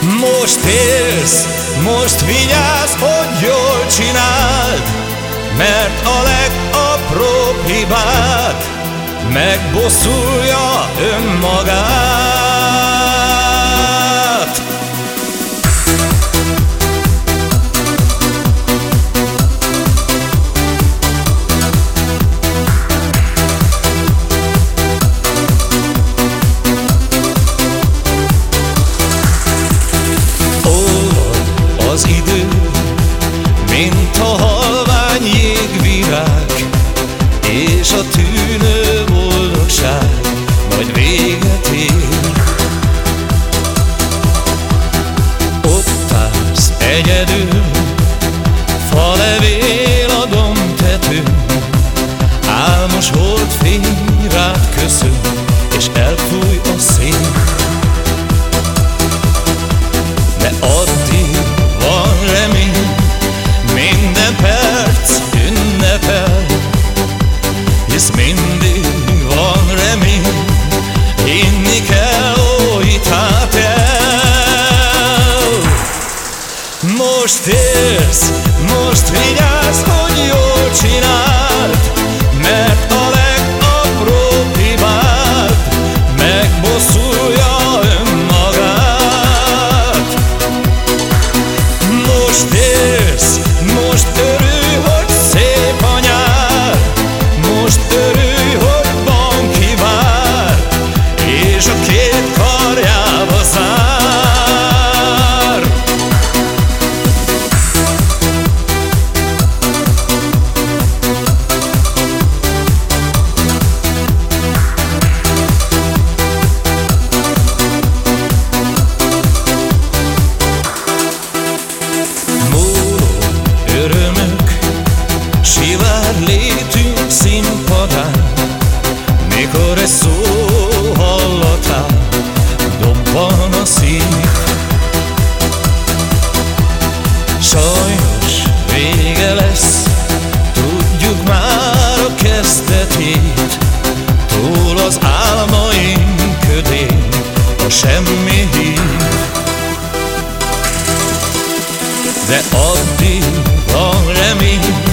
Most élsz, most vigyázz, hogy jól csináld, mert a legapróbb hibát megbosszulja önmagát. lesz. Tudjuk már a kezdetét Túl az álmaink ködén A semmi hír. De addig van remény